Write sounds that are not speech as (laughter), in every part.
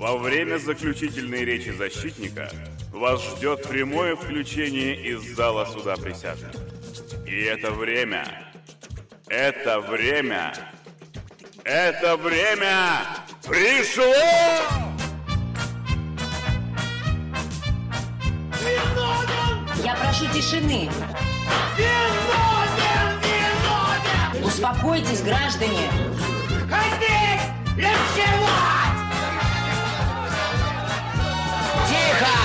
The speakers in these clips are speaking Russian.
Во время заключительной речи защитника вас ждет прямое включение из зала суда присяжных. И это время, это время, это время пришло! Я прошу тишины. Виновен! Виновен! Успокойтесь, граждане. Казнить! Тихо!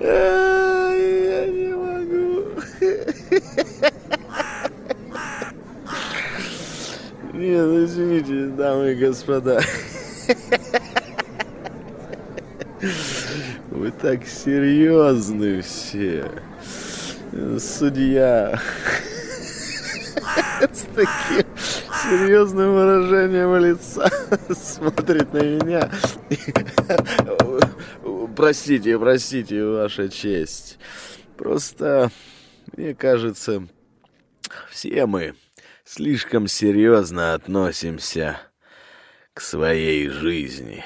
Я не могу. Нет, ну извините, дамы и господа. Вы так серьезны все. Судья с таким серьезным выражением лица смотрит на меня. Простите, простите, ваша честь. Просто, мне кажется, все мы слишком серьезно относимся к своей жизни.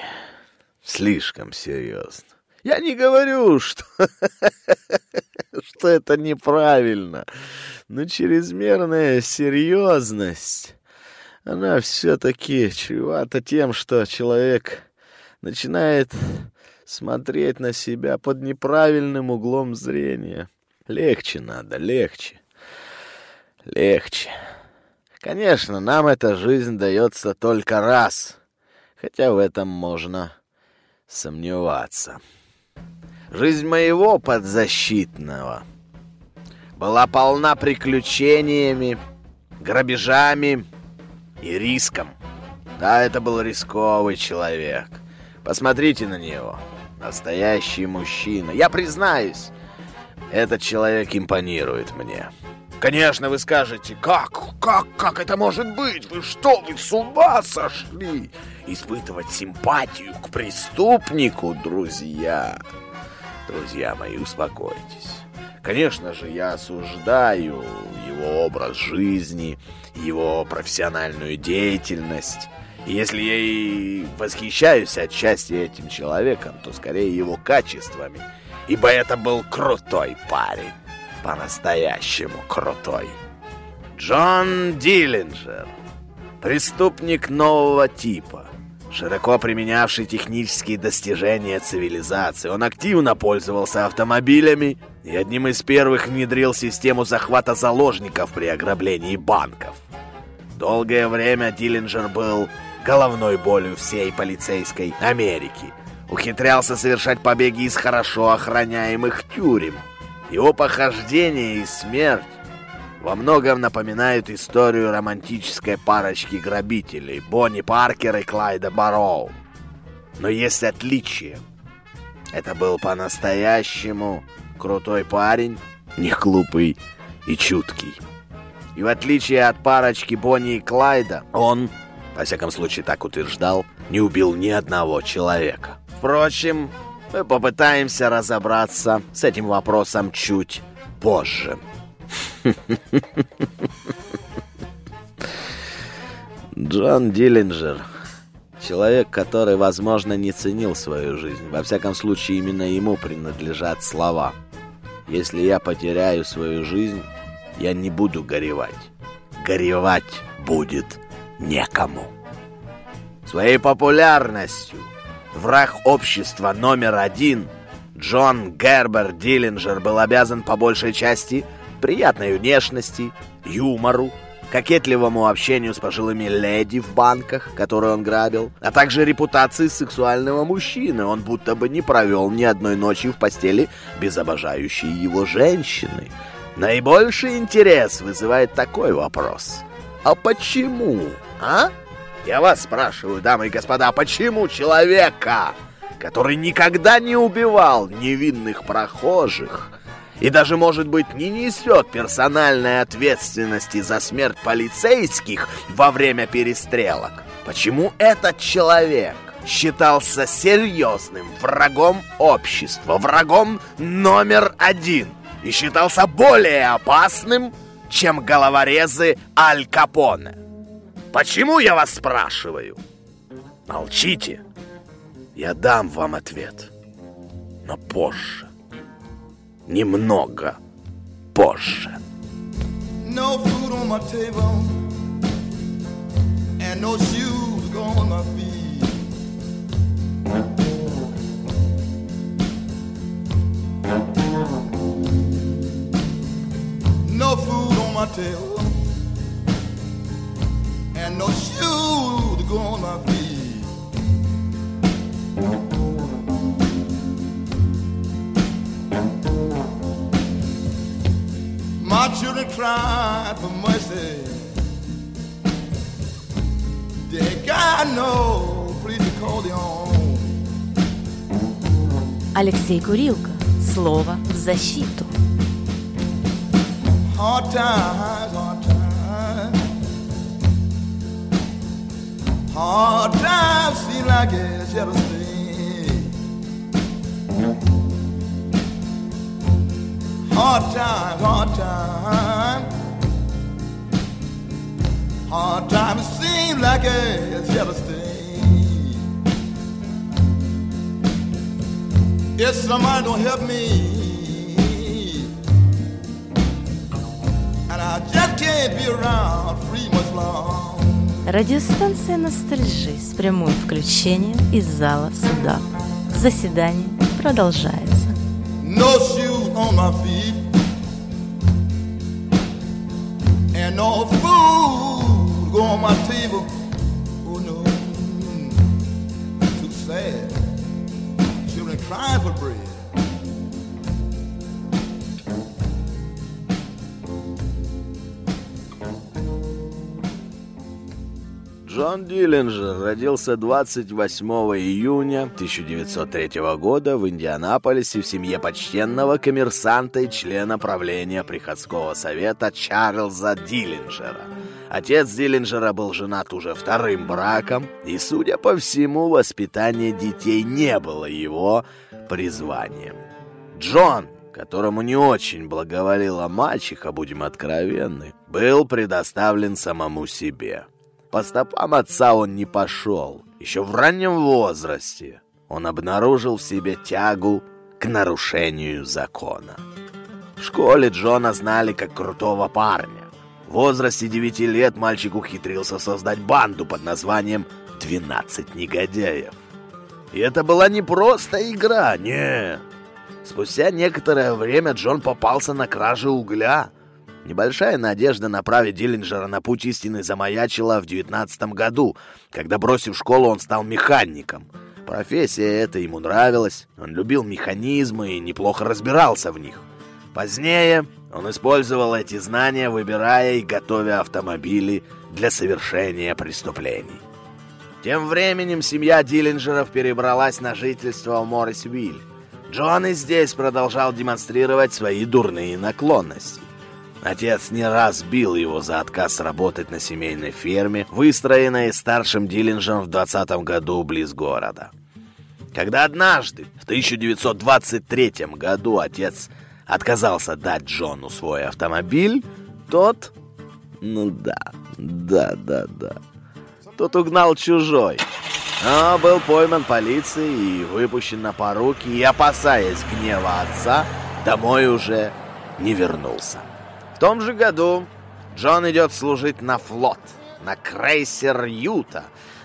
Слишком серьезно. Я не говорю, что, (laughs) что это неправильно, но чрезмерная серьезность, она все-таки чревата тем, что человек начинает смотреть на себя под неправильным углом зрения. Легче надо, легче. Легче. Конечно, нам эта жизнь дается только раз, хотя в этом можно сомневаться. Жизнь моего подзащитного была полна приключениями, грабежами и риском. Да, это был рисковый человек. Посмотрите на него. Настоящий мужчина. Я признаюсь, этот человек импонирует мне. Конечно, вы скажете, как, как, как это может быть? Вы что, вы с ума сошли? Испытывать симпатию к преступнику, друзья. Друзья мои, успокойтесь. Конечно же, я осуждаю его образ жизни, его профессиональную деятельность. Если я и восхищаюсь отчасти этим человеком, то скорее его качествами, ибо это был крутой парень, по-настоящему крутой. Джон Диллинджер, преступник нового типа, широко применявший технические достижения цивилизации. Он активно пользовался автомобилями и одним из первых внедрил систему захвата заложников при ограблении банков. Долгое время Диллинджер был головной болью всей полицейской Америки. Ухитрялся совершать побеги из хорошо охраняемых тюрем. Его похождение и смерть во многом напоминают историю романтической парочки грабителей Бонни Паркер и Клайда Барроу. Но есть отличие. Это был по-настоящему крутой парень, не глупый и чуткий. И в отличие от парочки Бонни и Клайда, он, во всяком случае так утверждал, не убил ни одного человека. Впрочем, мы попытаемся разобраться с этим вопросом чуть позже. Джон Диллинджер. Человек, который, возможно, не ценил свою жизнь. Во всяком случае, именно ему принадлежат слова. Если я потеряю свою жизнь, я не буду горевать. Горевать будет некому. Своей популярностью враг общества номер один Джон Гербер Диллинджер был обязан по большей части приятной внешности, юмору кокетливому общению с пожилыми леди в банках, которые он грабил, а также репутации сексуального мужчины. Он будто бы не провел ни одной ночи в постели без обожающей его женщины. Наибольший интерес вызывает такой вопрос. А почему, а? Я вас спрашиваю, дамы и господа, а почему человека, который никогда не убивал невинных прохожих, и даже, может быть, не несет персональной ответственности за смерть полицейских во время перестрелок. Почему этот человек считался серьезным врагом общества, врагом номер один и считался более опасным, чем головорезы Аль Капоне? Почему, я вас спрашиваю? Молчите. Я дам вам ответ. Но позже немного позже. No food on my table and no shoes on my feet. No food on my table and no shoes to go on my feet. My children cry for mercy. Dear God, no, please call the on. Алексей Курилка. Слово в защиту. Hard times, hard times. Hard times seem like it's yet to Hard times, hard times. Hard times seem like it's here to stay. If somebody don't help me, Радиостанция «Ностальжи» с прямым включением из зала суда. Заседание продолжается. No shoes on my feet. And no food go on my table. Oh no, too sad. Children crying for bread Джон Диллинджер родился 28 июня 1903 года в Индианаполисе в семье почтенного коммерсанта и члена правления приходского совета Чарльза Диллинджера. Отец Диллинджера был женат уже вторым браком, и, судя по всему, воспитание детей не было его призванием. Джон, которому не очень благоволила мачеха, будем откровенны, был предоставлен самому себе. По стопам отца он не пошел. Еще в раннем возрасте он обнаружил в себе тягу к нарушению закона. В школе Джона знали как крутого парня. В возрасте 9 лет мальчик ухитрился создать банду под названием «12 негодяев». И это была не просто игра, нет. Спустя некоторое время Джон попался на краже угля – Небольшая надежда направить Диллинджера на путь истины замаячила в девятнадцатом году, когда, бросив школу, он стал механиком. Профессия эта ему нравилась, он любил механизмы и неплохо разбирался в них. Позднее он использовал эти знания, выбирая и готовя автомобили для совершения преступлений. Тем временем семья Диллинджеров перебралась на жительство в Моррисвиль. Джон и здесь продолжал демонстрировать свои дурные наклонности. Отец не раз бил его за отказ работать на семейной ферме, выстроенной старшим Диллинджем в 20 году близ города. Когда однажды, в 1923 году, отец отказался дать Джону свой автомобиль, тот... Ну да, да, да, да. Тот угнал чужой. Но был пойман полицией и выпущен на поруки, и, опасаясь гнева отца, домой уже не вернулся том же году Джон идет служить на флот, на крейсер «Юта»,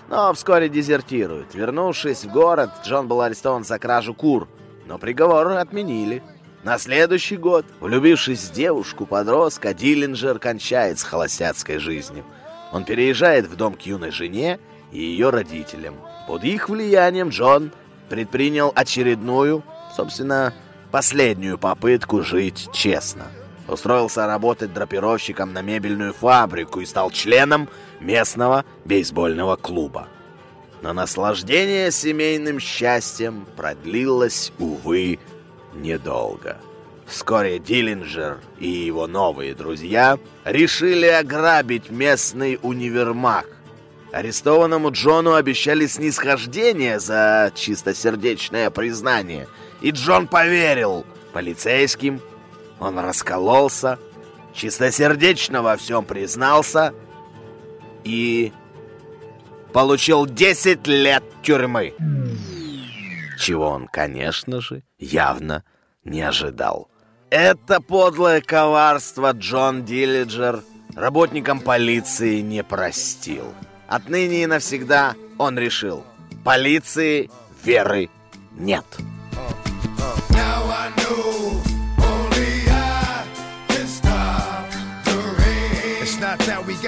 но вскоре дезертирует. Вернувшись в город, Джон был арестован за кражу кур, но приговор отменили. На следующий год, влюбившись в девушку-подростка, Диллинджер кончает с холостяцкой жизнью. Он переезжает в дом к юной жене и ее родителям. Под их влиянием Джон предпринял очередную, собственно, последнюю попытку жить честно. Устроился работать драпировщиком на мебельную фабрику и стал членом местного бейсбольного клуба. Но наслаждение семейным счастьем продлилось, увы, недолго. Вскоре Диллинджер и его новые друзья решили ограбить местный универмаг. Арестованному Джону обещали снисхождение за чистосердечное признание, и Джон поверил полицейским. Он раскололся, чистосердечно во всем признался и получил 10 лет тюрьмы. Чего он, конечно же, явно не ожидал. Это подлое коварство Джон Диллиджер работникам полиции не простил. Отныне и навсегда он решил, полиции веры нет.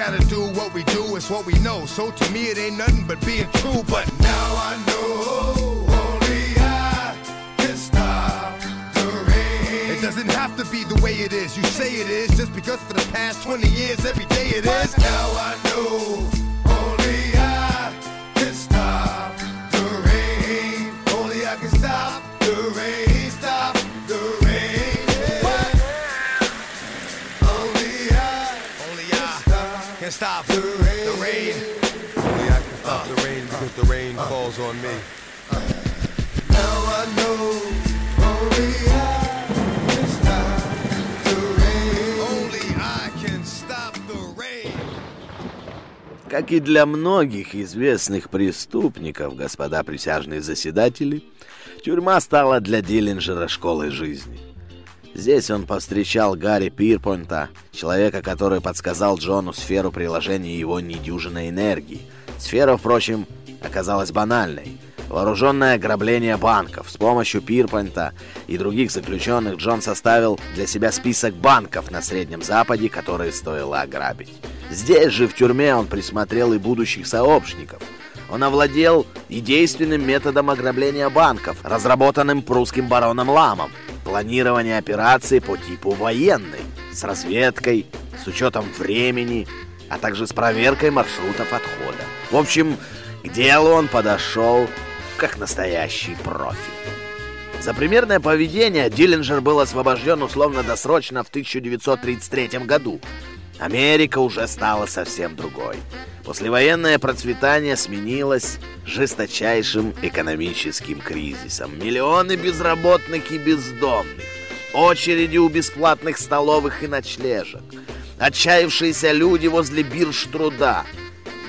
Gotta do what we do, it's what we know. So to me, it ain't nothing but being true. But now I know only I can stop the rain. It doesn't have to be the way it is. You say it is just because for the past 20 years, every day it is. Now I know only I can stop the rain. Only I can stop can stop the rain. The rain. Only I can stop the rain because the rain falls on me. Now I know only I can stop the rain. Only I can stop the rain. Как и для многих известных преступников, господа присяжные заседатели, тюрьма стала для Диллинджера школой жизни. Здесь он повстречал Гарри Пирпонта, человека, который подсказал Джону сферу приложения его недюжиной энергии. Сфера, впрочем, оказалась банальной. Вооруженное ограбление банков. С помощью Пирпонта и других заключенных Джон составил для себя список банков на Среднем Западе, которые стоило ограбить. Здесь же, в тюрьме, он присмотрел и будущих сообщников. Он овладел и действенным методом ограбления банков, разработанным прусским бароном Ламом. Планирование операции по типу военной, с разведкой, с учетом времени, а также с проверкой маршрутов отхода. В общем, к делу он подошел как настоящий профи. За примерное поведение Диллинджер был освобожден условно-досрочно в 1933 году. Америка уже стала совсем другой. Послевоенное процветание сменилось жесточайшим экономическим кризисом. Миллионы безработных и бездомных, очереди у бесплатных столовых и ночлежек, отчаявшиеся люди возле бирж труда.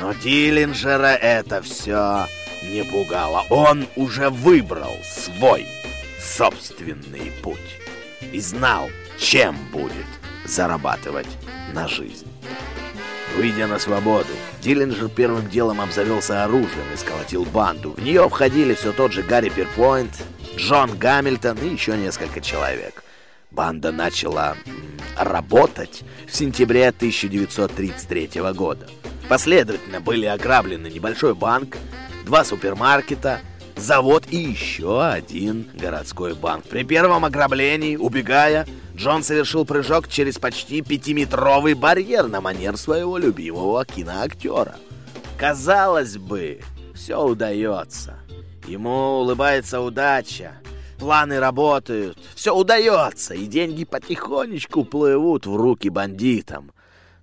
Но Диллинджера это все не пугало. Он уже выбрал свой собственный путь и знал, чем будет зарабатывать на жизнь. Выйдя на свободу, Диллинджер первым делом обзавелся оружием и сколотил банду. В нее входили все тот же Гарри Перпойнт, Джон Гамильтон и еще несколько человек. Банда начала работать в сентябре 1933 года. Последовательно были ограблены небольшой банк, два супермаркета, завод и еще один городской банк. При первом ограблении, убегая, Джон совершил прыжок через почти пятиметровый барьер на манер своего любимого киноактера. Казалось бы, все удается. Ему улыбается удача, планы работают, все удается, и деньги потихонечку плывут в руки бандитам.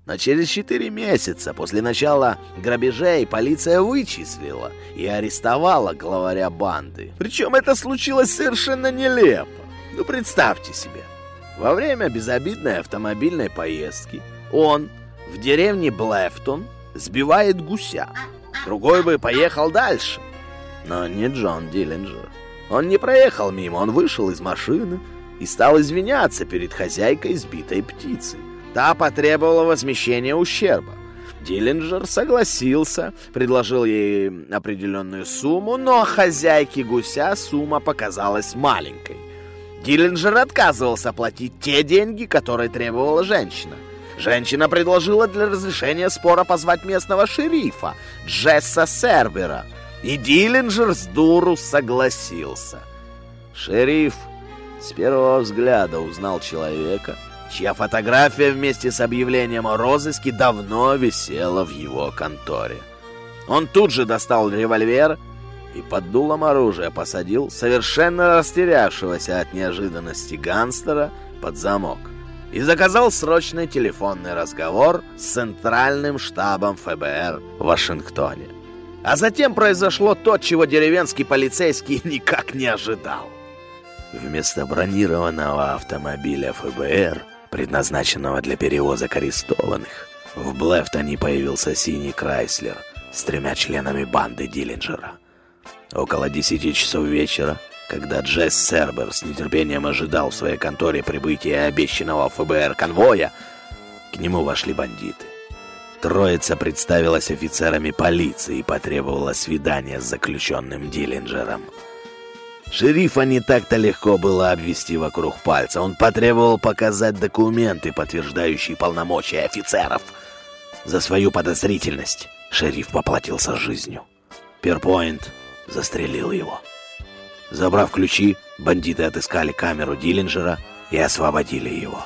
Но через четыре месяца после начала грабежей полиция вычислила и арестовала главаря банды. Причем это случилось совершенно нелепо. Ну, представьте себе. Во время безобидной автомобильной поездки он в деревне Блэфтон сбивает гуся. Другой бы поехал дальше. Но не Джон Диллинджер. Он не проехал мимо, он вышел из машины и стал извиняться перед хозяйкой сбитой птицы. Та потребовала возмещения ущерба. Диллинджер согласился, предложил ей определенную сумму, но хозяйке гуся сумма показалась маленькой. Диллинджер отказывался платить те деньги, которые требовала женщина. Женщина предложила для разрешения спора позвать местного шерифа, Джесса Сербера, и Диллинджер с дуру согласился. Шериф с первого взгляда узнал человека, чья фотография вместе с объявлением о розыске давно висела в его конторе. Он тут же достал револьвер и под дулом оружия посадил совершенно растерявшегося от неожиданности гангстера под замок и заказал срочный телефонный разговор с центральным штабом ФБР в Вашингтоне. А затем произошло то, чего деревенский полицейский (laughs) никак не ожидал. Вместо бронированного автомобиля ФБР, предназначенного для перевозок арестованных, в Блефтоне появился синий Крайслер с тремя членами банды Диллинджера. Около 10 часов вечера, когда Джесс Сербер с нетерпением ожидал в своей конторе прибытия обещанного ФБР конвоя, к нему вошли бандиты. Троица представилась офицерами полиции и потребовала свидания с заключенным Диллинджером. Шерифа не так-то легко было обвести вокруг пальца. Он потребовал показать документы, подтверждающие полномочия офицеров. За свою подозрительность шериф поплатился жизнью. Перпоинт застрелил его. Забрав ключи, бандиты отыскали камеру Диллинджера и освободили его.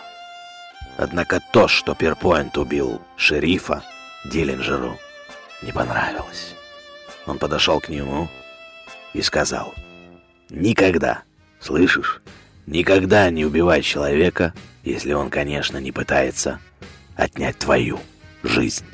Однако то, что Перпоинт убил шерифа, Диллинджеру не понравилось. Он подошел к нему и сказал, «Никогда, слышишь, никогда не убивай человека, если он, конечно, не пытается отнять твою жизнь».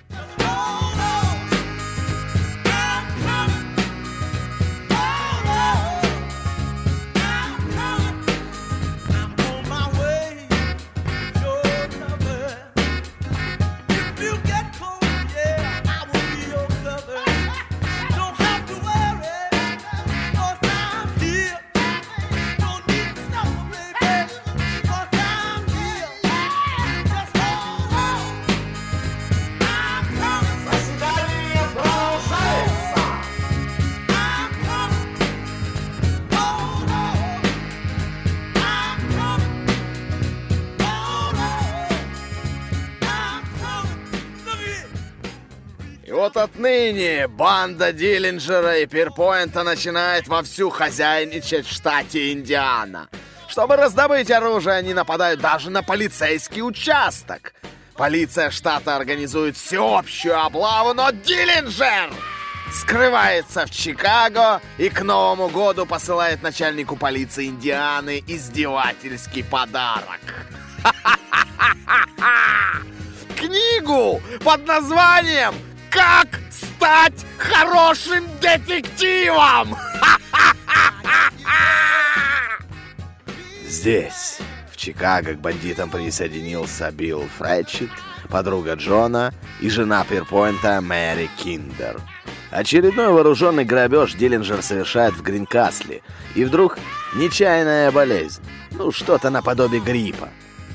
Банда Диллинджера и Пирпоинта начинает вовсю хозяйничать в штате Индиана. Чтобы раздобыть оружие, они нападают даже на полицейский участок. Полиция штата организует всеобщую облаву, но Диллинджер скрывается в Чикаго и к Новому году посылает начальнику полиции Индианы издевательский подарок. (laughs) Книгу под названием «Как стать хорошим детективом». Здесь, в Чикаго, к бандитам присоединился Билл Фрэтчет, подруга Джона и жена Пирпоинта Мэри Киндер. Очередной вооруженный грабеж Диллинджер совершает в Гринкасле. И вдруг нечаянная болезнь. Ну, что-то наподобие гриппа.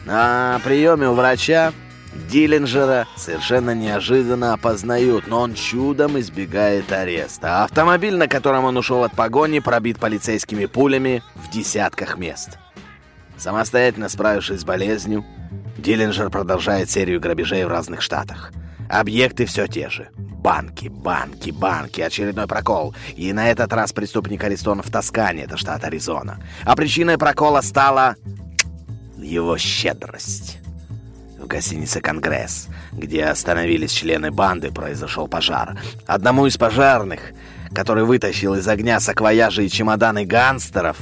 На приеме у врача Диллинджера совершенно неожиданно опознают, но он чудом избегает ареста. Автомобиль, на котором он ушел от погони, пробит полицейскими пулями в десятках мест. Самостоятельно справившись с болезнью, Диллинджер продолжает серию грабежей в разных штатах. Объекты все те же. Банки, банки, банки. Очередной прокол. И на этот раз преступник арестован в Тоскане, это штат Аризона. А причиной прокола стала его щедрость. В гостинице «Конгресс», где остановились члены банды, произошел пожар. Одному из пожарных, который вытащил из огня саквояжи и чемоданы гангстеров,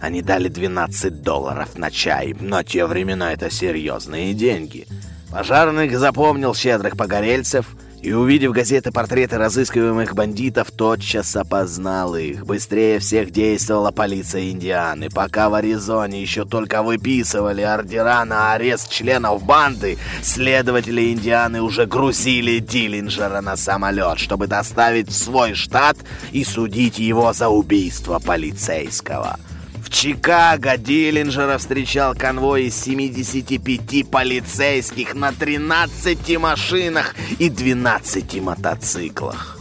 они дали 12 долларов на чай, но те времена это серьезные деньги. Пожарных запомнил щедрых погорельцев и, увидев газеты портреты разыскиваемых бандитов, тотчас опознал их. Быстрее всех действовала полиция Индианы. Пока в Аризоне еще только выписывали ордера на арест членов банды, следователи Индианы уже грузили Диллинджера на самолет, чтобы доставить в свой штат и судить его за убийство полицейского. Чикаго Диллинджера встречал конвой из 75 полицейских на 13 машинах и 12 мотоциклах.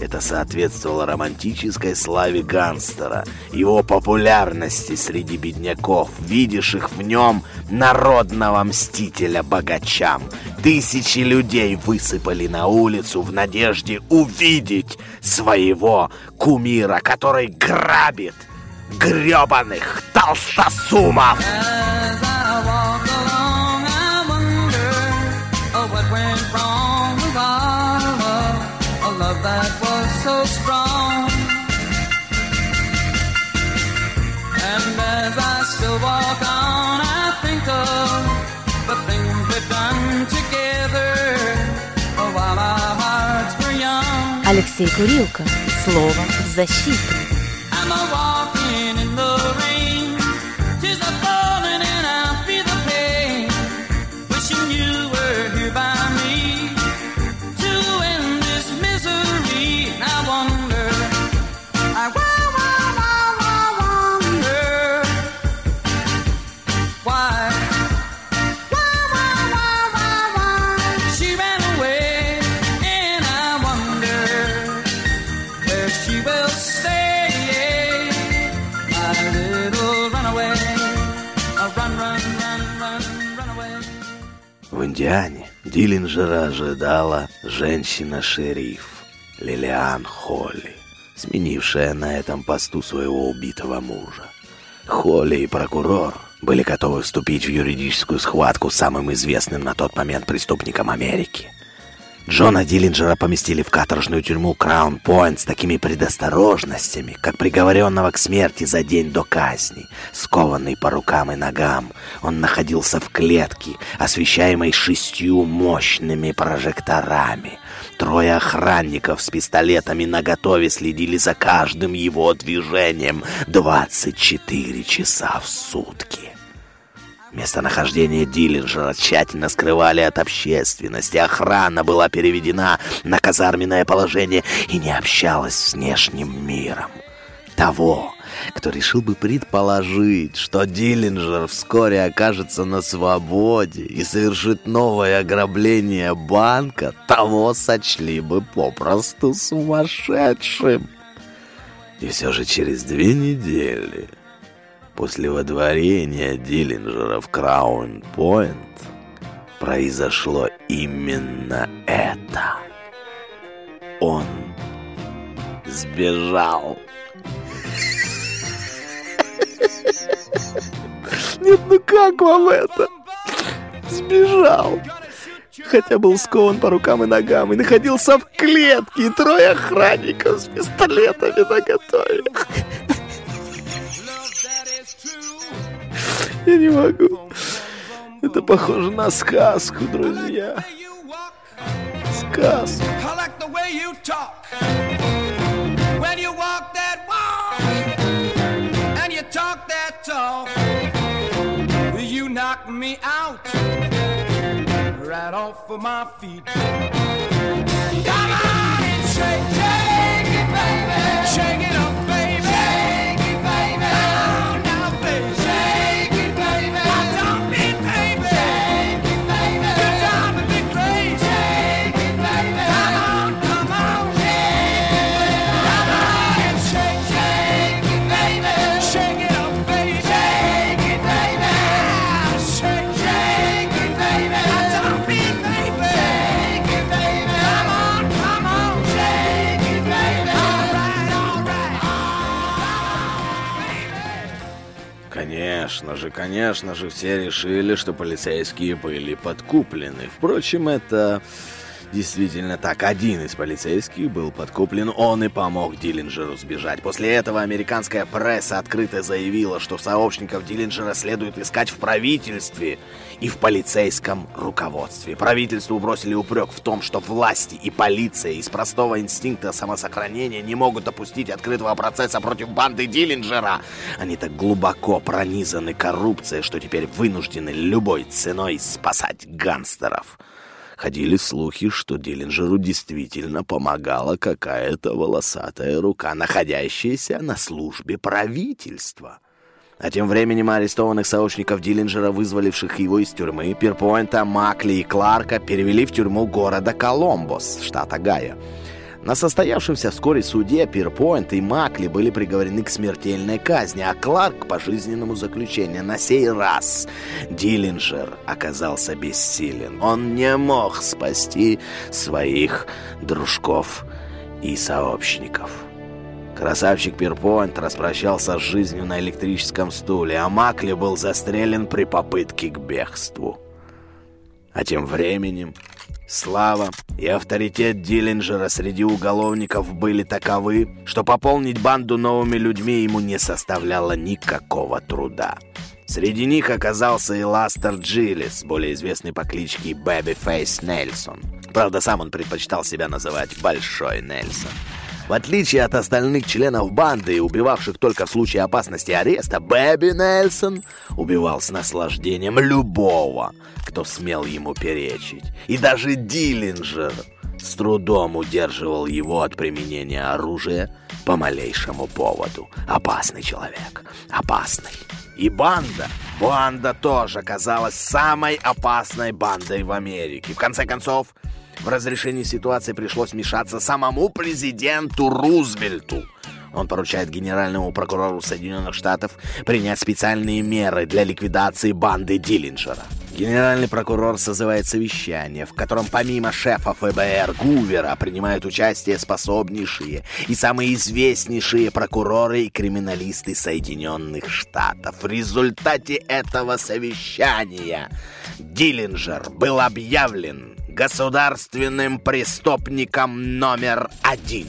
Это соответствовало романтической славе гангстера, его популярности среди бедняков, видевших в нем народного мстителя богачам. Тысячи людей высыпали на улицу в надежде увидеть своего кумира, который грабит гребаных толстосумов. Oh, oh. Алексей Курилко. Слово в защиту. В Индиане Диллинджера ожидала женщина-шериф Лилиан Холли, сменившая на этом посту своего убитого мужа. Холли и прокурор были готовы вступить в юридическую схватку с самым известным на тот момент преступником Америки. Джона Диллинджера поместили в каторжную тюрьму Краун-Пойнт с такими предосторожностями, как приговоренного к смерти за день до казни. Скованный по рукам и ногам, он находился в клетке, освещаемой шестью мощными прожекторами. Трое охранников с пистолетами наготове следили за каждым его движением 24 часа в сутки. Местонахождение Диллинджера тщательно скрывали от общественности. Охрана была переведена на казарменное положение и не общалась с внешним миром. Того, кто решил бы предположить, что Диллинджер вскоре окажется на свободе и совершит новое ограбление банка, того сочли бы попросту сумасшедшим. И все же через две недели После водворения Диллинджера в Краун-Пойнт произошло именно это. Он сбежал. Нет, ну как вам это? Сбежал. Хотя был скован по рукам и ногам и находился в клетке, и трое охранников с пистолетами наготове. Я не могу. Это похоже на сказку, друзья. Сказку. Knock me out right off of my feet. Конечно же, конечно же, все решили, что полицейские были подкуплены. Впрочем, это действительно так. Один из полицейских был подкуплен, он и помог Диллинджеру сбежать. После этого американская пресса открыто заявила, что сообщников Диллинджера следует искать в правительстве и в полицейском руководстве. Правительству бросили упрек в том, что власти и полиция из простого инстинкта самосохранения не могут допустить открытого процесса против банды Диллинджера. Они так глубоко пронизаны коррупцией, что теперь вынуждены любой ценой спасать гангстеров. Ходили слухи, что Диллинджеру действительно помогала какая-то волосатая рука, находящаяся на службе правительства. А тем временем арестованных сообщников Диллинджера, вызволивших его из тюрьмы, Пирпойнта, Макли и Кларка, перевели в тюрьму города Коломбос, штата Гая. На состоявшемся вскоре суде Пирпойнт и Макли были приговорены к смертельной казни, а Кларк к пожизненному заключению. На сей раз Диллинджер оказался бессилен. Он не мог спасти своих дружков и сообщников. Красавчик Пирпойнт распрощался с жизнью на электрическом стуле, а Макли был застрелен при попытке к бегству. А тем временем слава и авторитет Диллинджера среди уголовников были таковы, что пополнить банду новыми людьми ему не составляло никакого труда. Среди них оказался и Лестер Джиллис, более известный по кличке Бэби Фейс Нельсон. Правда, сам он предпочитал себя называть Большой Нельсон. В отличие от остальных членов банды, убивавших только в случае опасности ареста, Бэби Нельсон убивал с наслаждением любого, кто смел ему перечить. И даже Диллинджер с трудом удерживал его от применения оружия по малейшему поводу. Опасный человек. Опасный. И банда, банда тоже оказалась самой опасной бандой в Америке. В конце концов, в разрешении ситуации пришлось вмешаться самому президенту Рузвельту. Он поручает генеральному прокурору Соединенных Штатов принять специальные меры для ликвидации банды Диллинджера. Генеральный прокурор созывает совещание, в котором помимо шефа ФБР Гувера принимают участие способнейшие и самые известнейшие прокуроры и криминалисты Соединенных Штатов. В результате этого совещания Диллинджер был объявлен государственным преступником номер один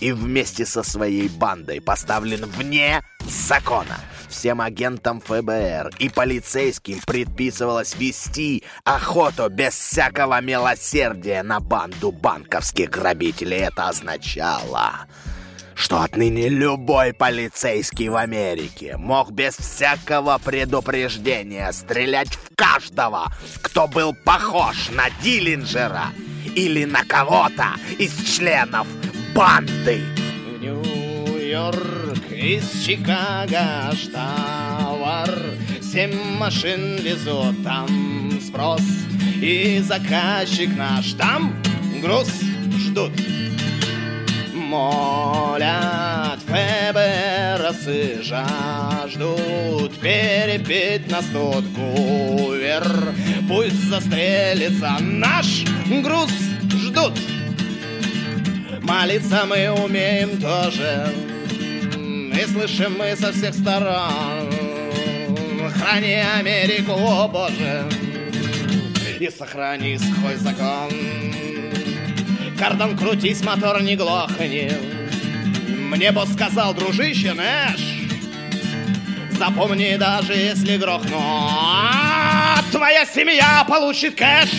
и вместе со своей бандой поставлен вне закона. Всем агентам ФБР и полицейским предписывалось вести охоту без всякого милосердия на банду банковских грабителей. Это означало что отныне любой полицейский в Америке мог без всякого предупреждения стрелять в каждого, кто был похож на Диллинджера или на кого-то из членов банды. В Нью-Йорк из Чикаго штавар Семь машин везут, там спрос И заказчик наш там груз ждут молят ФБРсы жаждут перепить нас тут гувер Пусть застрелится наш груз ждут. Молиться мы умеем тоже И слышим мы со всех сторон. Храни Америку, о Боже И сохрани свой закон Кардан, крутись, мотор не глохни Мне босс сказал, дружище Нэш Запомни, даже если грохну Твоя семья получит кэш.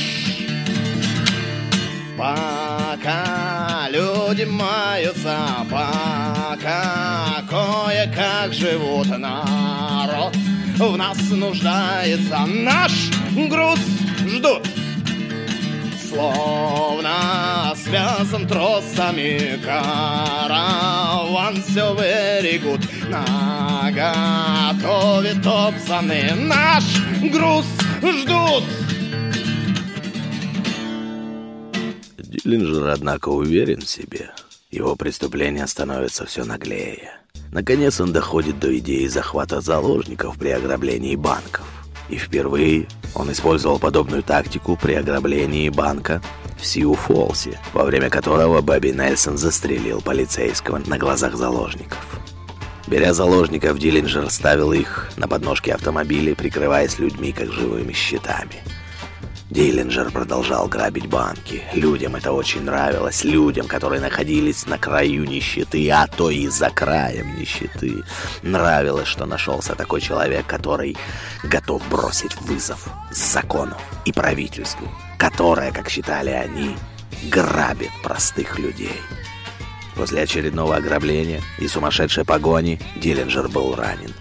Пока люди маются Пока кое-как живут народ В нас нуждается наш груз Ждут Словно связан тросами караван Все берегут на готове топсаны Наш груз ждут Диллинджер, однако, уверен в себе. Его преступления становятся все наглее. Наконец он доходит до идеи захвата заложников при ограблении банков. И впервые он использовал подобную тактику при ограблении банка в Сиу-Фолсе, во время которого Бобби Нельсон застрелил полицейского на глазах заложников. Беря заложников, Диллинджер ставил их на подножки автомобилей, прикрываясь людьми как живыми щитами. Диллинджер продолжал грабить банки. Людям это очень нравилось. Людям, которые находились на краю нищеты, а то и за краем нищеты. Нравилось, что нашелся такой человек, который готов бросить вызов закону и правительству, которое, как считали они, грабит простых людей. После очередного ограбления и сумасшедшей погони Диллинджер был ранен.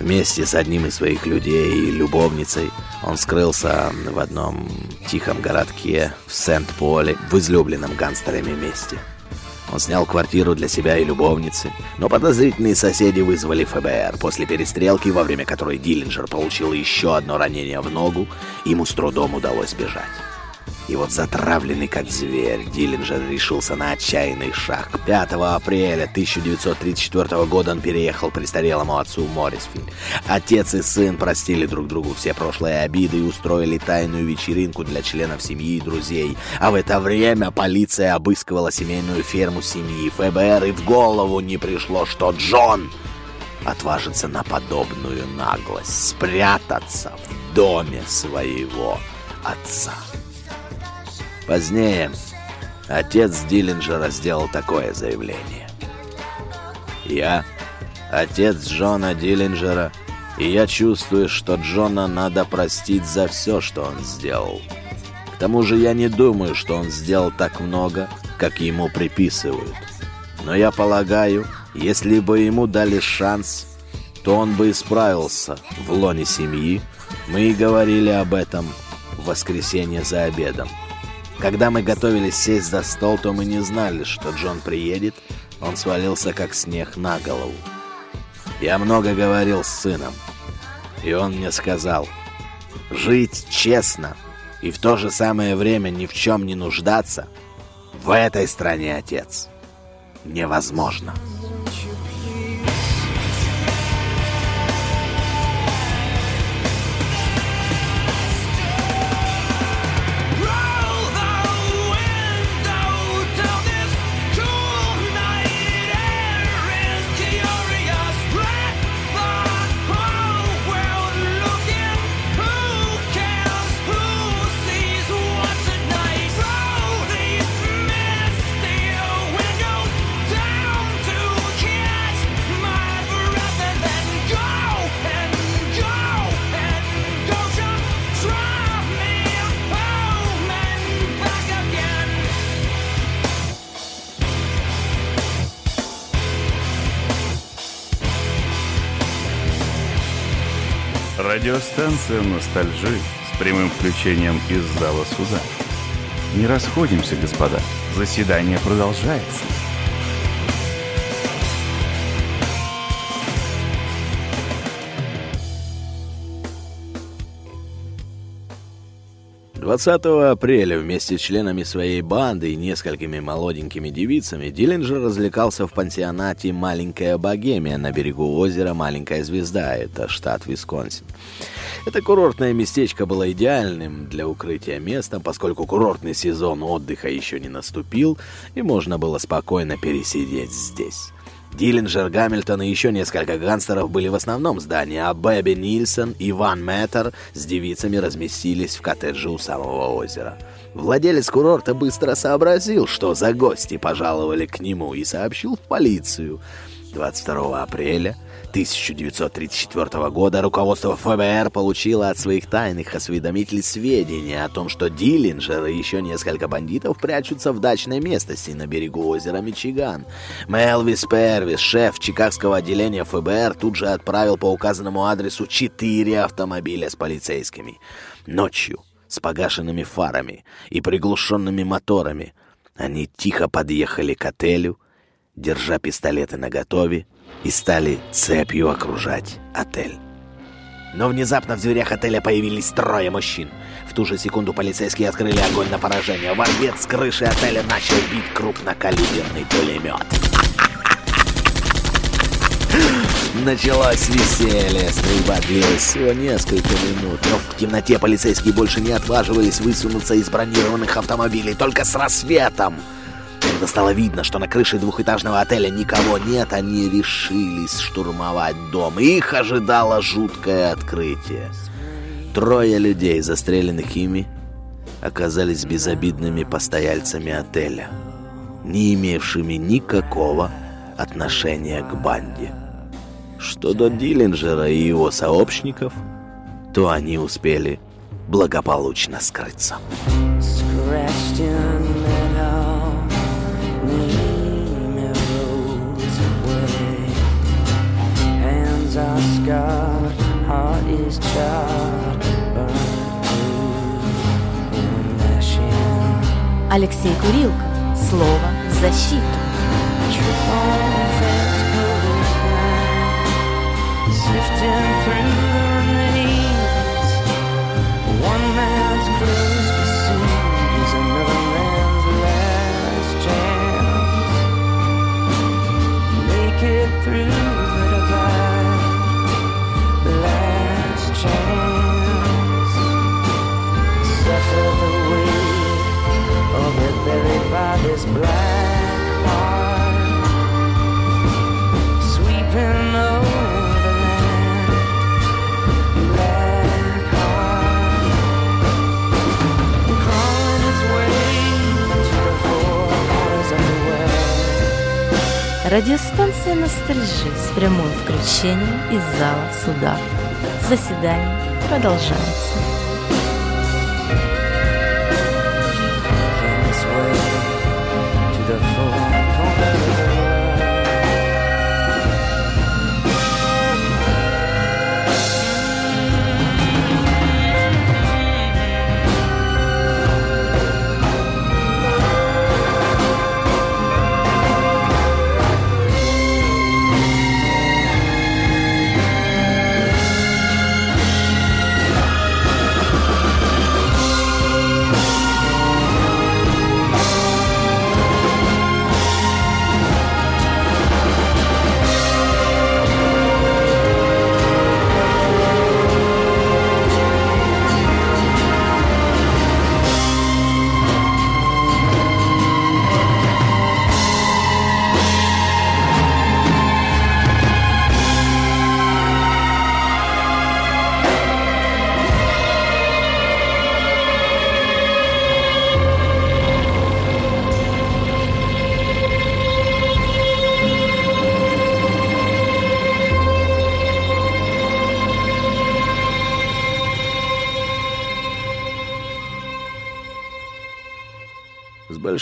Вместе с одним из своих людей и любовницей он скрылся в одном тихом городке в Сент-Поле, в излюбленном гангстерами месте. Он снял квартиру для себя и любовницы, но подозрительные соседи вызвали ФБР. После перестрелки, во время которой Диллинджер получил еще одно ранение в ногу, ему с трудом удалось бежать. И вот затравленный как зверь, Диллинджер решился на отчаянный шаг. 5 апреля 1934 года он переехал престарелому отцу Моррисфиль. Отец и сын простили друг другу все прошлые обиды и устроили тайную вечеринку для членов семьи и друзей. А в это время полиция обыскивала семейную ферму семьи ФБР, и в голову не пришло, что Джон отважится на подобную наглость спрятаться в доме своего отца. Позднее отец Диллинджера сделал такое заявление. «Я отец Джона Диллинджера, и я чувствую, что Джона надо простить за все, что он сделал. К тому же я не думаю, что он сделал так много, как ему приписывают. Но я полагаю, если бы ему дали шанс, то он бы исправился в лоне семьи. Мы и говорили об этом в воскресенье за обедом. Когда мы готовились сесть за стол, то мы не знали, что Джон приедет. Он свалился как снег на голову. Я много говорил с сыном, и он мне сказал, жить честно и в то же самое время ни в чем не нуждаться в этой стране, отец, невозможно. Радиостанция «Ностальжи» с прямым включением из зала суда. Не расходимся, господа. Заседание продолжается. Двадцатого апреля вместе с членами своей банды и несколькими молоденькими девицами Диллинджер развлекался в пансионате «Маленькая Богемия» на берегу озера «Маленькая звезда», это штат Висконсин. Это курортное местечко было идеальным для укрытия местом, поскольку курортный сезон отдыха еще не наступил, и можно было спокойно пересидеть здесь. Диллинджер, Гамильтон и еще несколько гангстеров были в основном здании, а Бэби Нильсон и Ван Мэттер с девицами разместились в коттедже у самого озера. Владелец курорта быстро сообразил, что за гости пожаловали к нему, и сообщил в полицию. 22 апреля 1934 года руководство ФБР получило от своих тайных осведомителей сведения о том, что Диллинджер и еще несколько бандитов прячутся в дачной местности на берегу озера Мичиган. Мелвис Первис, шеф чикагского отделения ФБР, тут же отправил по указанному адресу четыре автомобиля с полицейскими. Ночью, с погашенными фарами и приглушенными моторами, они тихо подъехали к отелю, держа пистолеты наготове, и стали цепью окружать отель. Но внезапно в дверях отеля появились трое мужчин. В ту же секунду полицейские открыли огонь на поражение. В ответ с крыши отеля начал бить крупнокалиберный пулемет. Началось веселье. Стрельба длилась всего несколько минут. Но в темноте полицейские больше не отваживались высунуться из бронированных автомобилей. Только с рассветом когда стало видно, что на крыше двухэтажного отеля никого нет, они решились штурмовать дом. Их ожидало жуткое открытие. Трое людей, застреленных ими, оказались безобидными постояльцами отеля, не имевшими никакого отношения к банде. Что до Диллинджера и его сообщников, то они успели благополучно скрыться. hands are scarred, heart is charred, Алексей Курилко. Слово в защиту. Through see. this black heart sweeping over the land. Black heart crawling its way to the four corners of the world. Радиостанция «Ностальжи» с прямым включением из зала суда. Заседание продолжается.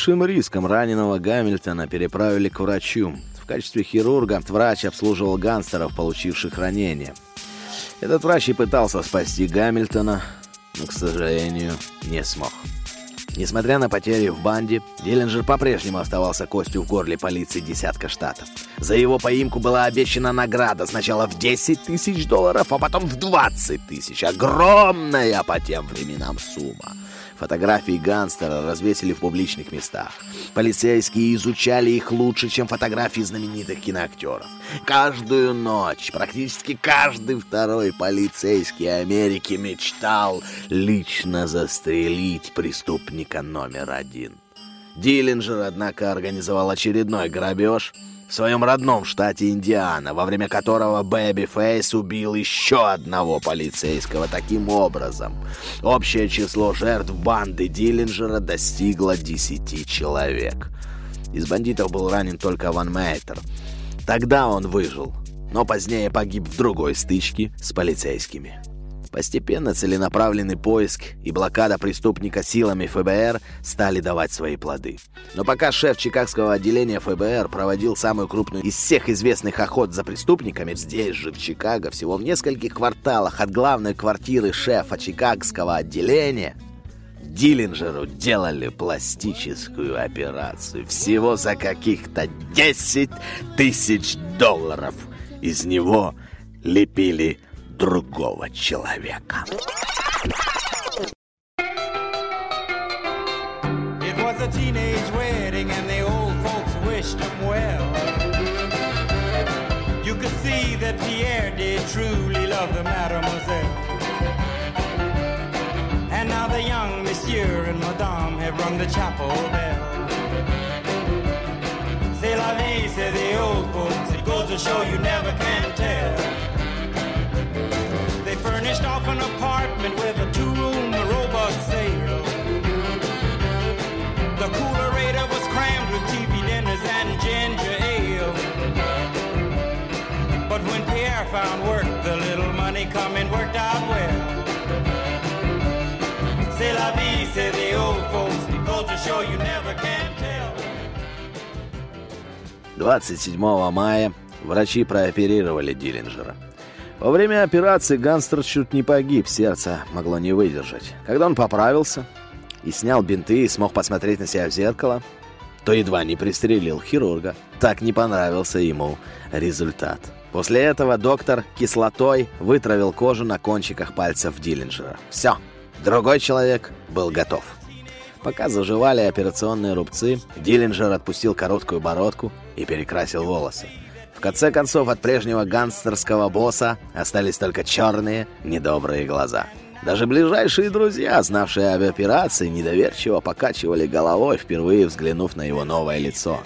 Большим риском раненого Гамильтона переправили к врачу. В качестве хирурга врач обслуживал гангстеров, получивших ранения. Этот врач и пытался спасти Гамильтона, но, к сожалению, не смог. Несмотря на потери в банде, Диллинджер по-прежнему оставался костью в горле полиции десятка штатов. За его поимку была обещана награда сначала в 10 тысяч долларов, а потом в 20 тысяч. Огромная по тем временам сумма. Фотографии гангстера развесили в публичных местах. Полицейские изучали их лучше, чем фотографии знаменитых киноактеров. Каждую ночь, практически каждый второй полицейский Америки мечтал лично застрелить преступника номер один. Диллинджер, однако, организовал очередной грабеж в своем родном штате Индиана, во время которого Бэби Фейс убил еще одного полицейского таким образом. Общее число жертв банды Диллинджера достигло 10 человек. Из бандитов был ранен только Ван Мейтер. Тогда он выжил, но позднее погиб в другой стычке с полицейскими. Постепенно целенаправленный поиск и блокада преступника силами ФБР стали давать свои плоды. Но пока шеф Чикагского отделения ФБР проводил самую крупную из всех известных охот за преступниками здесь же, в Чикаго, всего в нескольких кварталах от главной квартиры шефа Чикагского отделения, Диллинджеру делали пластическую операцию всего за каких-то 10 тысяч долларов. Из него лепили другого человека. It was a teenage wedding and the old folks wished him well. You could see that Pierre did truly love the mademoiselle. And now the young monsieur and madame have rung the chapel bell. C'est la vie, say the old folks. It goes to show you never can tell. They furnished off an apartment with a two-room robot sale. The coolerator was crammed with TV dinners and ginger ale. But when Pierre found work, the little money coming worked out well. C'est la vie, say the old folks. It goes to show you never can tell. 27 мая врачи прооперировали Диллинджера. Во время операции гангстер чуть не погиб, сердце могло не выдержать. Когда он поправился и снял бинты и смог посмотреть на себя в зеркало, то едва не пристрелил хирурга. Так не понравился ему результат. После этого доктор кислотой вытравил кожу на кончиках пальцев Диллинджера. Все, другой человек был готов. Пока заживали операционные рубцы, Диллинджер отпустил короткую бородку и перекрасил волосы. Конце концов, от прежнего гангстерского босса остались только черные, недобрые глаза. Даже ближайшие друзья, знавшие об операции, недоверчиво покачивали головой, впервые взглянув на его новое лицо.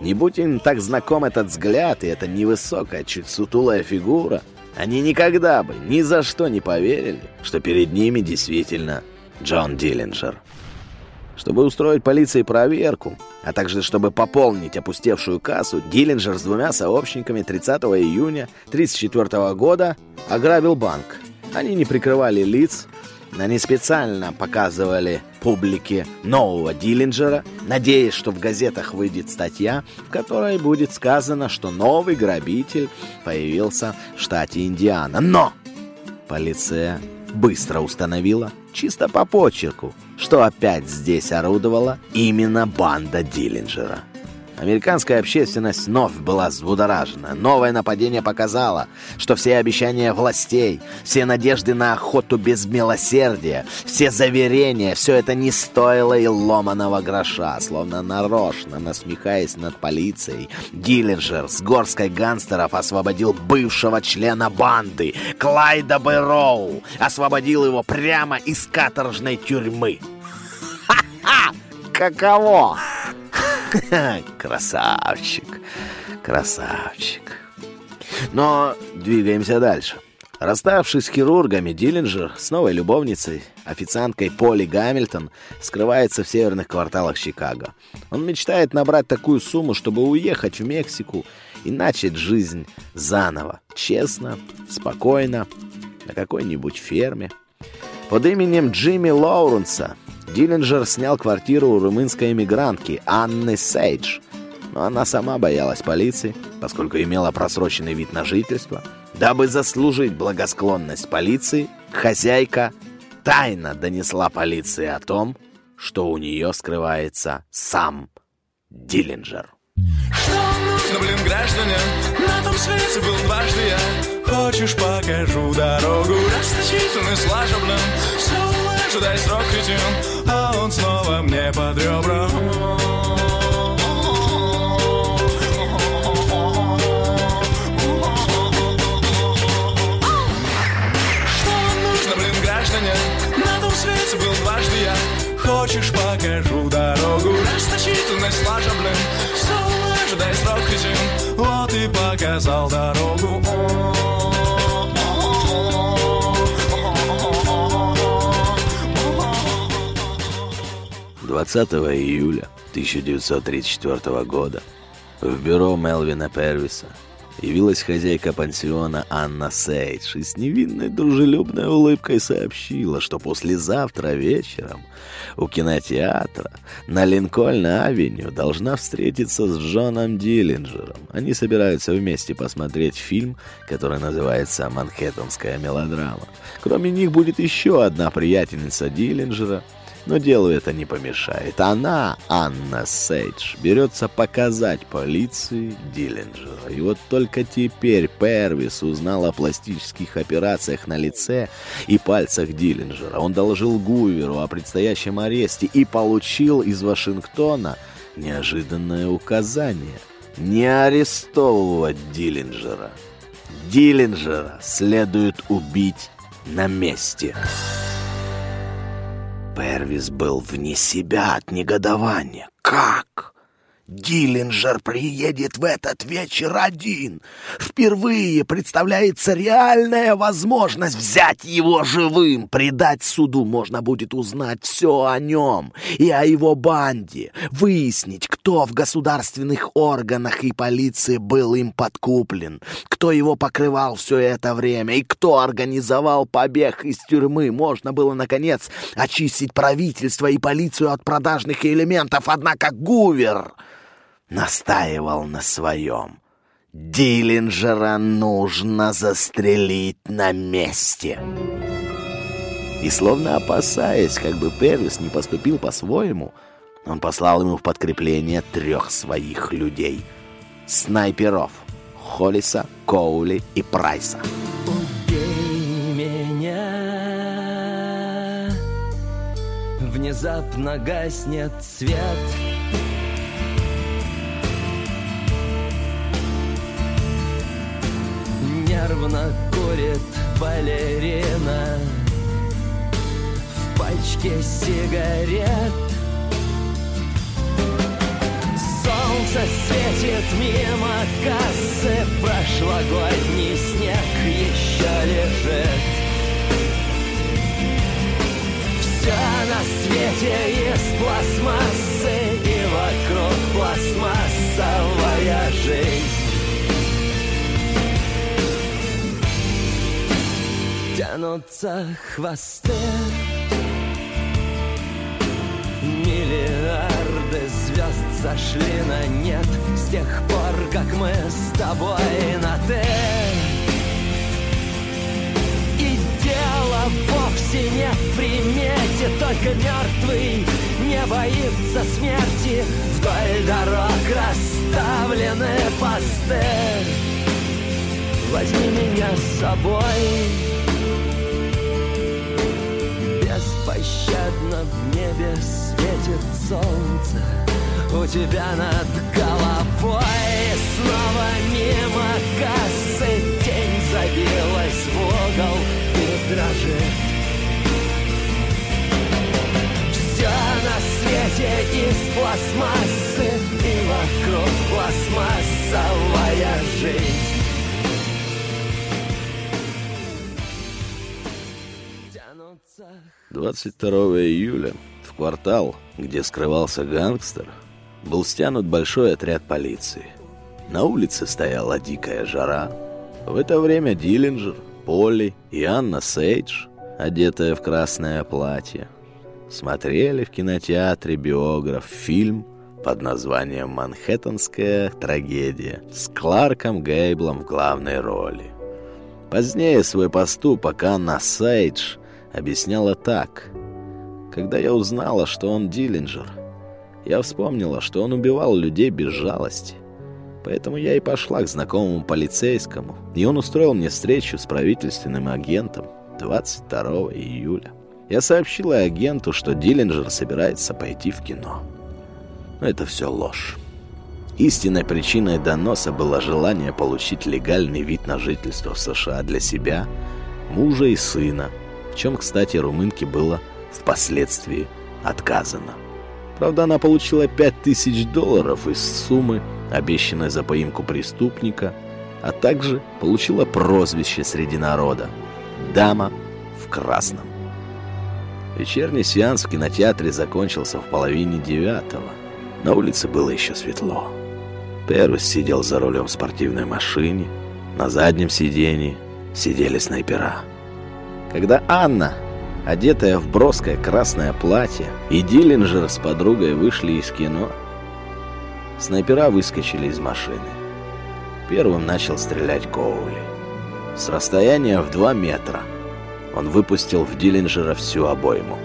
Не будь им так знаком этот взгляд и эта невысокая, чуть сутулая фигура, они никогда бы ни за что не поверили, что перед ними действительно Джон Диллинджер. Чтобы устроить полиции проверку, а также чтобы пополнить опустевшую кассу, Диллинджер с двумя сообщниками 30 июня 1934 года ограбил банк. Они не прикрывали лиц, они специально показывали публике нового Диллинджера, надеясь, что в газетах выйдет статья, в которой будет сказано, что новый грабитель появился в штате Индиана. Но полиция быстро установила, чисто по почерку, что опять здесь орудовала именно банда Диллинджера. Американская общественность вновь была взбудоражена. Новое нападение показало, что все обещания властей, все надежды на охоту без милосердия, все заверения, все это не стоило и ломаного гроша, словно нарочно насмехаясь над полицией. Диллинджер с горской гангстеров освободил бывшего члена банды, Клайда Бэроу, освободил его прямо из каторжной тюрьмы. Ха-ха! Каково? (laughs) Красавчик, красавчик. Но двигаемся дальше. Расставшись с хирургами, Диллинджер с новой любовницей, официанткой Поли Гамильтон, скрывается в северных кварталах Чикаго. Он мечтает набрать такую сумму, чтобы уехать в Мексику и начать жизнь заново. Честно, спокойно, на какой-нибудь ферме. Под именем Джимми Лоуренса Диллинджер снял квартиру у румынской эмигрантки Анны Сейдж. Но она сама боялась полиции, поскольку имела просроченный вид на жительство. Дабы заслужить благосклонность полиции, хозяйка тайно донесла полиции о том, что у нее скрывается сам Диллинджер. Что нужно, блин, граждане? На том свете был дважды я. Хочешь, покажу дорогу Расточительный слаженным Все улажу, дай срок критин А он снова мне под ребра. Что нужно, блин, граждане? На том свете был дважды я. Хочешь, покажу дорогу? Расточительный слажа, блин. Все дай срок критин Вот и показал дорогу 20 июля 1934 года в бюро Мелвина Первиса явилась хозяйка пансиона Анна Сейдж и с невинной дружелюбной улыбкой сообщила, что послезавтра вечером у кинотеатра на Линкольн-авеню должна встретиться с Джоном Диллинджером. Они собираются вместе посмотреть фильм, который называется «Манхэттенская мелодрама». Кроме них будет еще одна приятельница Диллинджера — но делу это не помешает. Она, Анна Сейдж, берется показать полиции Диллинджера. И вот только теперь Первис узнал о пластических операциях на лице и пальцах Диллинджера. Он доложил Гуверу о предстоящем аресте и получил из Вашингтона неожиданное указание не арестовывать Диллинджера. Диллинджера следует убить на месте. Первис был вне себя от негодования. Как? Диллинджер приедет в этот вечер один. Впервые представляется реальная возможность взять его живым. Предать суду можно будет узнать все о нем и о его банде. Выяснить, кто в государственных органах и полиции был им подкуплен. Кто его покрывал все это время и кто организовал побег из тюрьмы. Можно было, наконец, очистить правительство и полицию от продажных элементов. Однако Гувер настаивал на своем. Диллинджера нужно застрелить на месте. И словно опасаясь, как бы Первис не поступил по-своему, он послал ему в подкрепление трех своих людей. Снайперов Холлиса, Коули и Прайса. Убей меня Внезапно гаснет свет Нервно курит балерина. Пачки сигарет. Солнце светит мимо кассы. Прошлогодний снег еще лежит. Все на свете из пластмассы Тянутся хвосты. Миллиарды звезд сошли на нет С тех пор, как мы с тобой на «ты» И дело вовсе не в примете Только мертвый не боится смерти. Вдоль дорог расставлены посты. Возьми меня с собой Беспощадно в небе светит солнце. У тебя над головой Снова мимо кассы. Тень забилась в угол и дрожит. Все на свете из пластмассы И вокруг пластмассовая жизнь 22 июля в квартал, где скрывался гангстер, был стянут большой отряд полиции. На улице стояла дикая жара. В это время Диллинджер, Полли и Анна Сейдж, одетая в красное платье, смотрели в кинотеатре биограф фильм под названием «Манхэттенская трагедия» с Кларком Гейблом в главной роли. Позднее свой поступок Анна Сейдж объясняла так. Когда я узнала, что он Диллинджер, я вспомнила, что он убивал людей без жалости. Поэтому я и пошла к знакомому полицейскому, и он устроил мне встречу с правительственным агентом 22 июля. Я сообщила агенту, что Диллинджер собирается пойти в кино. Но это все ложь. Истинной причиной доноса было желание получить легальный вид на жительство в США для себя, мужа и сына, чем, кстати, румынке было впоследствии отказано. Правда, она получила 5000 долларов из суммы, обещанной за поимку преступника, а также получила прозвище среди народа «Дама в красном». Вечерний сеанс в кинотеатре закончился в половине девятого. На улице было еще светло. Первый сидел за рулем спортивной машины. На заднем сиденье сидели снайпера. Когда Анна, одетая в броское красное платье, и Диллинджер с подругой вышли из кино, снайпера выскочили из машины. Первым начал стрелять Коули. С расстояния в два метра он выпустил в Диллинджера всю обойму.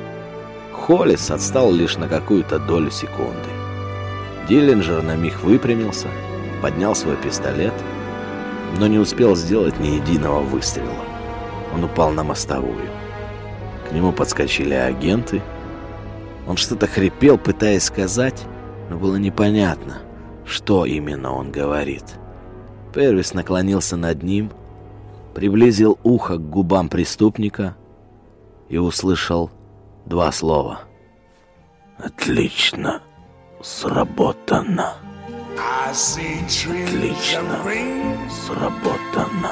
Холлис отстал лишь на какую-то долю секунды. Диллинджер на миг выпрямился, поднял свой пистолет, но не успел сделать ни единого выстрела. Он упал на мостовую. К нему подскочили агенты. Он что-то хрипел, пытаясь сказать, но было непонятно, что именно он говорит. Первис наклонился над ним, приблизил ухо к губам преступника и услышал два слова. «Отлично сработано». Отлично сработано.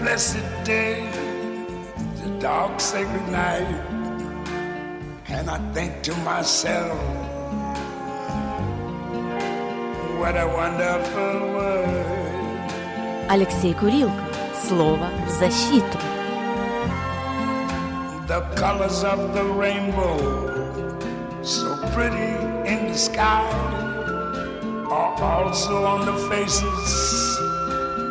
blessed day, the dark, sacred night. And I think to myself, what a wonderful world. Алексей Курилко. Слово в защиту. The colors of the rainbow, so pretty in the sky, are also on the faces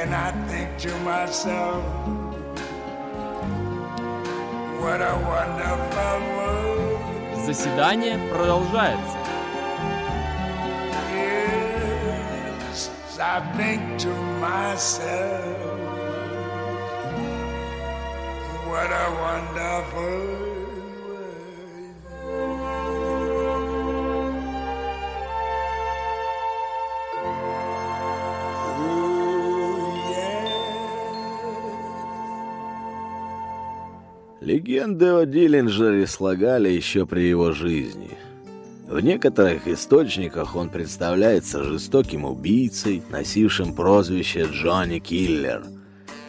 And I think to myself, what a wonderful world. Заседание продолжается. Yes, I think to myself, what a wonderful Легенды о Диллинджере слагали еще при его жизни. В некоторых источниках он представляется жестоким убийцей, носившим прозвище Джонни Киллер,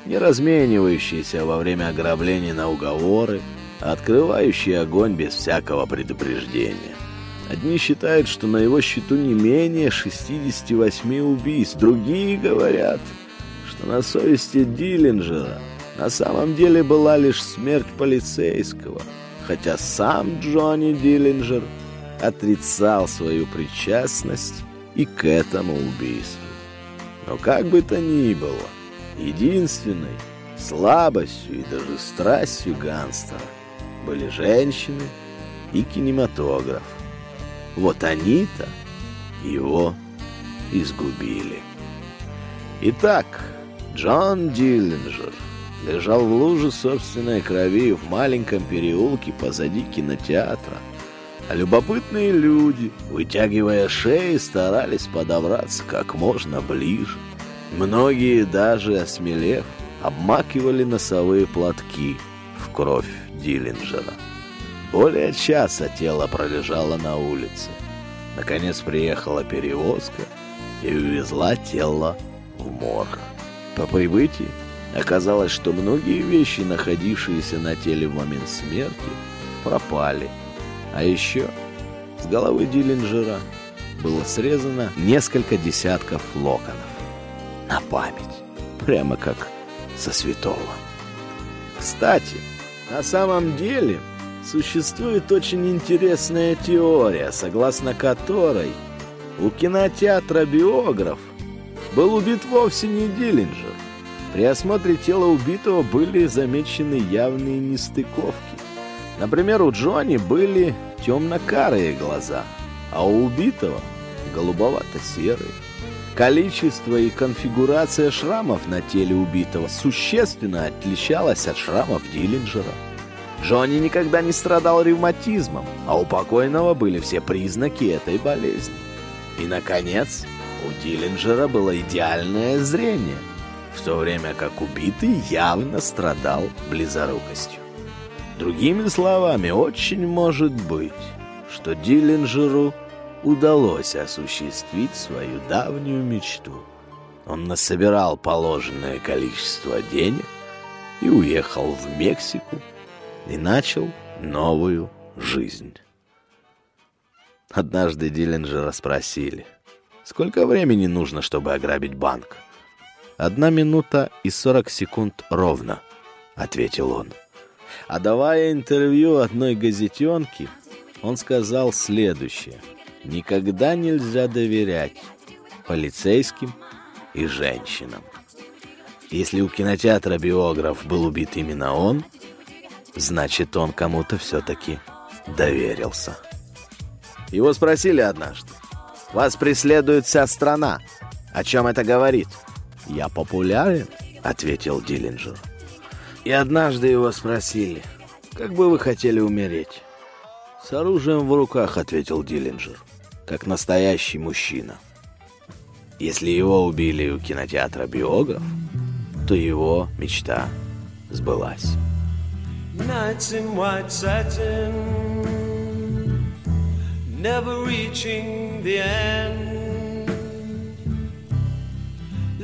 не разменивающийся во время ограблений на уговоры, а открывающий огонь без всякого предупреждения. Одни считают, что на его счету не менее 68 убийств, другие говорят, что на совести Диллинджера на самом деле была лишь смерть полицейского, хотя сам Джонни Диллинджер отрицал свою причастность и к этому убийству. Но как бы то ни было, единственной слабостью и даже страстью гангстера были женщины и кинематограф. Вот они-то его изгубили. Итак, Джон Диллинджер лежал в луже собственной крови в маленьком переулке позади кинотеатра, а любопытные люди, вытягивая шеи, старались подобраться как можно ближе. Многие, даже осмелев, обмакивали носовые платки в кровь Диллинджера. Более часа тело пролежало на улице. Наконец приехала перевозка и увезла тело в морг. По прибытии оказалось, что многие вещи, находившиеся на теле в момент смерти, пропали. А еще с головы Диллинджера было срезано несколько десятков локонов. На память. Прямо как со святого. Кстати, на самом деле существует очень интересная теория, согласно которой у кинотеатра «Биограф» был убит вовсе не Диллинджер. При осмотре тела убитого были замечены явные нестыковки. Например, у Джонни были темно-карые глаза, а у убитого голубовато-серые. Количество и конфигурация шрамов на теле убитого существенно отличалось от шрамов Диллинджера. Джонни никогда не страдал ревматизмом, а у покойного были все признаки этой болезни. И, наконец, у Диллинджера было идеальное зрение, в то время как убитый явно страдал близорукостью. Другими словами, очень может быть, что Диллинджеру удалось осуществить свою давнюю мечту. Он насобирал положенное количество денег и уехал в Мексику и начал новую жизнь. Однажды Диллинджера спросили, сколько времени нужно, чтобы ограбить банк? «Одна минута и сорок секунд ровно», — ответил он. А давая интервью одной газетенке, он сказал следующее. «Никогда нельзя доверять полицейским и женщинам». Если у кинотеатра «Биограф» был убит именно он, значит, он кому-то все-таки доверился. Его спросили однажды. «Вас преследует вся страна. О чем это говорит?» «Я популярен?» — ответил Диллинджер. И однажды его спросили, «Как бы вы хотели умереть?» «С оружием в руках», — ответил Диллинджер, «как настоящий мужчина». Если его убили у кинотеатра «Биограф», то его мечта сбылась. Never reaching the end.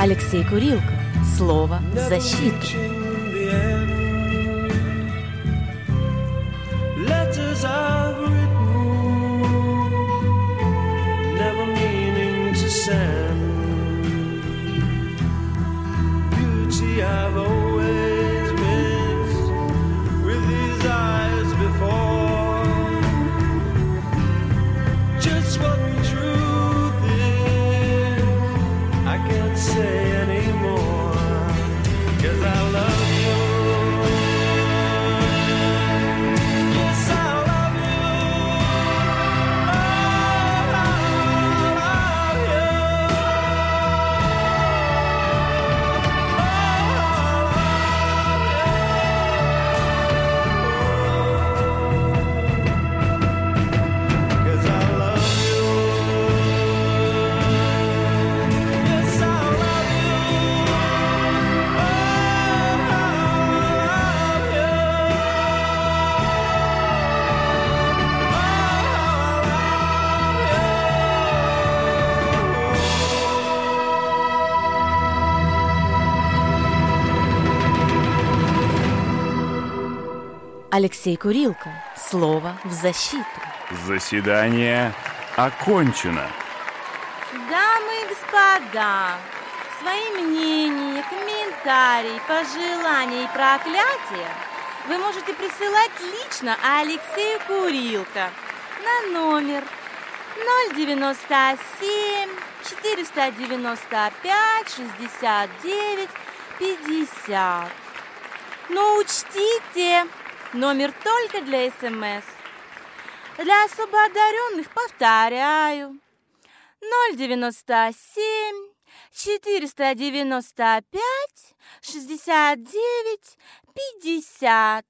Алексей Курилка. Слово в Алексей Курилка. Слово в защиту. Заседание окончено. Дамы и господа, свои мнения, комментарии, пожелания и проклятия вы можете присылать лично Алексею Курилко на номер 097 495 69 50. Но учтите, номер только для СМС. Для особо одаренных повторяю. 097 495 69 50.